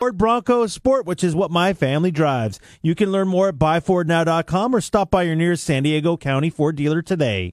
Ford Bronco Sport, which is what my family drives. You can learn more at buyfordnow.com or stop by your nearest San Diego County Ford dealer today.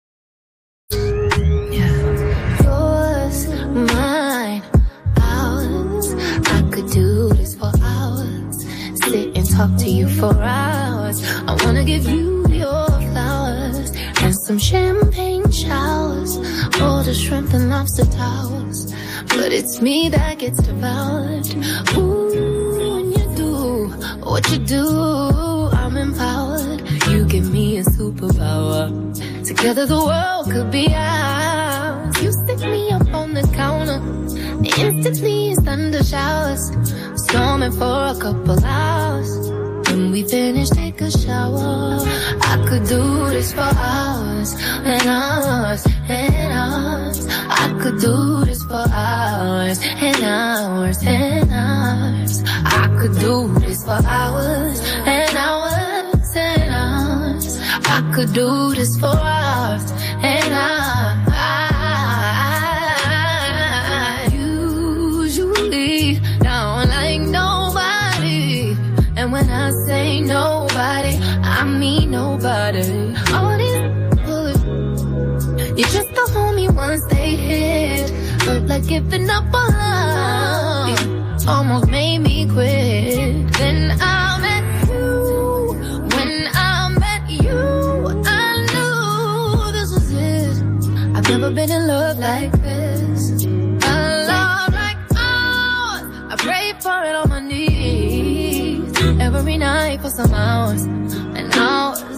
Talk to you for hours. I wanna give you your flowers and some champagne showers. All the shrimp and lobster towers. But it's me that gets devoured. Ooh, when you do what you do, I'm empowered. You give me a superpower. Together the world could be ours. You stick me up on the counter. Instantly it's thunder showers. Storming for a couple hours. When we finish, take a shower. I could do this for hours and hours and hours. I could do this for hours and hours and hours. I could do this for hours and hours and hours. I could do this for hours nobody. All these you just the homie once they hit. Felt like giving up on love. Almost made me quit. Then I met you. When I met you, I knew this was it. I've never been in love like this. A love like ours. I pray for it on my knees. Every night for some hours.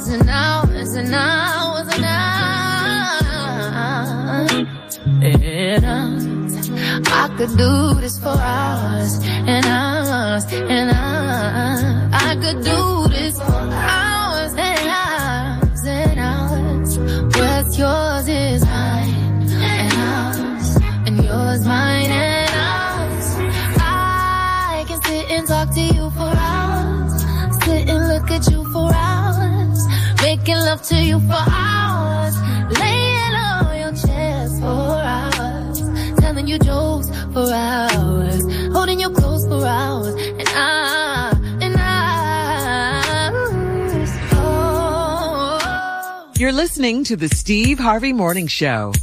And hours and hours and hours and hours. And hours. I could do this for hours and hours and hours. I could do this for hours and hours and hours. What's yours is mine and ours, and yours mine love to you for hours, laying on your chest for hours, telling you jokes for hours, holding you close for hours, and I, and hours. Oh. You're listening to the Steve Harvey Morning Show.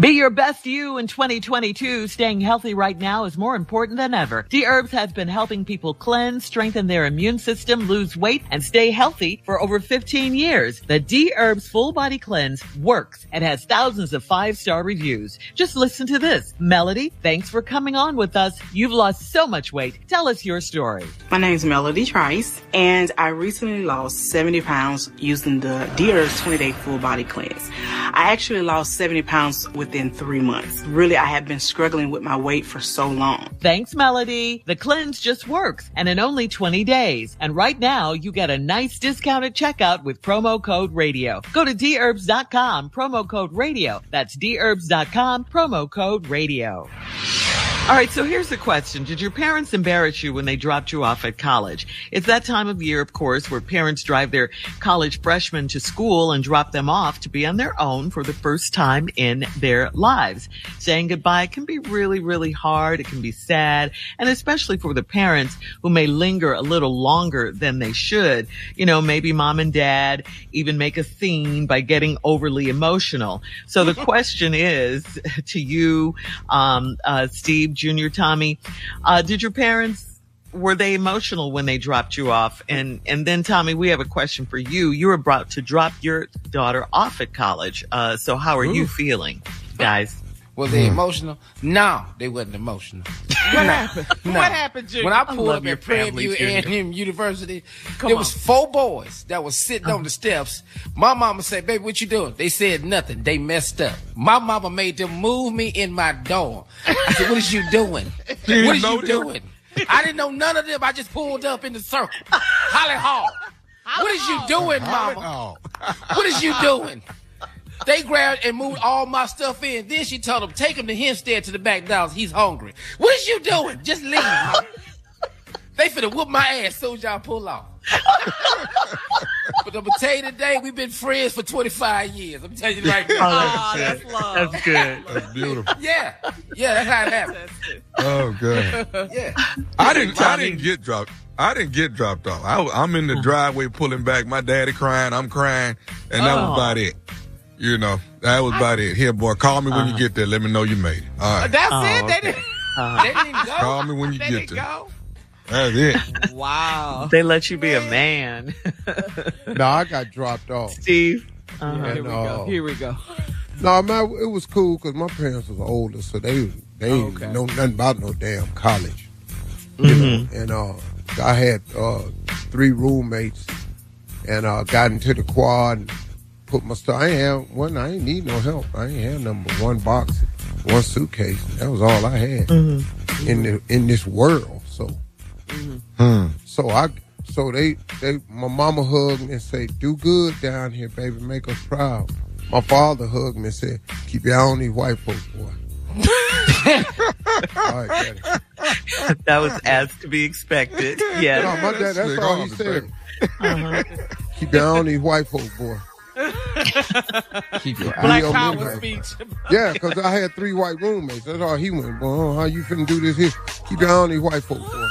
Be your best you in 2022. Staying healthy right now is more important than ever. D Herbs has been helping people cleanse, strengthen their immune system, lose weight, and stay healthy for over 15 years. The D Herbs Full Body Cleanse works and has thousands of five star reviews. Just listen to this. Melody, thanks for coming on with us. You've lost so much weight. Tell us your story. My name is Melody Trice, and I recently lost 70 pounds using the D Herbs 20 Day Full Body Cleanse. I actually lost 70 pounds within three months. Really, I have been struggling with my weight for so long. Thanks, Melody. The cleanse just works and in only 20 days. And right now you get a nice discounted checkout with promo code radio. Go to dherbs.com, promo code radio. That's dherbs.com, promo code radio. All right, so here's the question. Did your parents embarrass you when they dropped you off at college? It's that time of year, of course, where parents drive their college freshmen to school and drop them off to be on their own for the first time in their lives. Saying goodbye can be really, really hard. It can be sad. And especially for the parents who may linger a little longer than they should. You know, maybe mom and dad even make a scene by getting overly emotional. So the question is to you, um, uh, Steve, Junior, Tommy, uh, did your parents were they emotional when they dropped you off? And and then Tommy, we have a question for you. You were about to drop your daughter off at college. Uh, so how are you feeling, guys? Were they emotional? No, they wasn't emotional. What happened? No. What happened, Junior? When I pulled love up your at family, Prairie Junior. View A&M University, Come there was four boys that was sitting uh-huh. on the steps. My mama said, "Baby, what you doing?" They said nothing. They messed up. My mama made them move me in my dorm. I said, "What is you doing? You what is you doing?" I didn't know none of them. I just pulled up in the circle. Holly Hall. What is you doing, mama? What is you doing? They grabbed and moved all my stuff in. Then she told them, take him to Hempstead to the back doors. He's hungry. What is you doing? Just leave. mama. They finna whoop my ass soon as y'all pull off. but I'm gonna tell you today, we've been friends for 25 years. I'm telling you right oh, now. Oh, that's good. That's good. That's beautiful. Yeah. Yeah, that's how it happened. Oh god. Yeah. I didn't. I didn't get dropped. I didn't get dropped off. I, I'm in the driveway pulling back. My daddy crying. I'm crying, and that Oh. was about it. You know, that was about it. Here, boy, call me when you get there. Let me know you made it. All right. That's Oh, it. They didn't. Uh-huh. They didn't go. Call me when you they get there. go. That's it. Wow. They let you be a man, No, I got dropped off. Steve. Uh-huh. And, Here we go. uh, Here we go. No, man, it was cool because my parents was older, so they they Oh, didn't okay. know nothing about no damn college. You know, and uh, I had uh, three roommates, and uh, got into the quad and put my stuff. I ain't have one. I ain't need no help. I ain't have number one box, one suitcase. That was all I had mm-hmm. in the in this world. So, mm-hmm. so I. So they, they, my mama hugged me and say, "Do good down here, baby. Make us proud." My father hugged me and said, "Keep your eye on these white folks, boy." all right, daddy. That was as to be expected. No, Yes. my dad, that's all he said. Uh-huh. Keep your eye on these white folks, boy. Keep your eye. Black Real power speech. Yeah, because I had three white roommates. That's all he went. Boy, how you finna do this here? Keep your eye on these white folks, boy.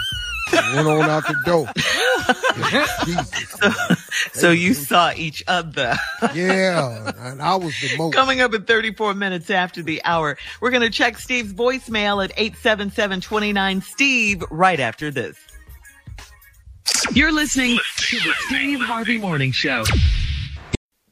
went on out the door. so, so you saw each other. yeah, and I was the most. Coming up at 34 minutes after the hour, we're going to check Steve's voicemail at 877-29 Steve right after this. You're listening to the Steve Harvey Morning Show.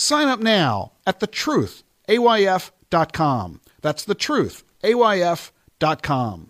Sign up now at thetruthayf.com. That's thetruthayf.com.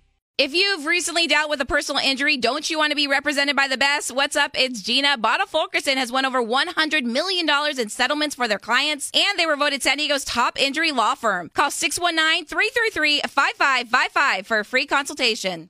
If you've recently dealt with a personal injury, don't you want to be represented by the best? What's up? It's Gina. Botta Fulkerson has won over $100 million in settlements for their clients, and they were voted San Diego's top injury law firm. Call 619-333-5555 for a free consultation.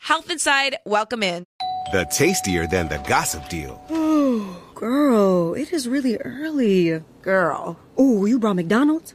Health Inside, welcome in. The tastier than the gossip deal. Oh, girl, it is really early. Girl. Oh, you brought McDonald's?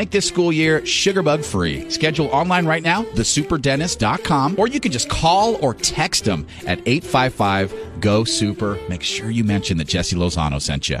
Make this school year sugarbug free. Schedule online right now, thesuperdentist.com, or you can just call or text them at 855 GO SUPER. Make sure you mention that Jesse Lozano sent you.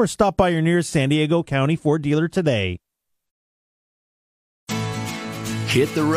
or stop by your nearest San Diego County Ford dealer today. Hit the road.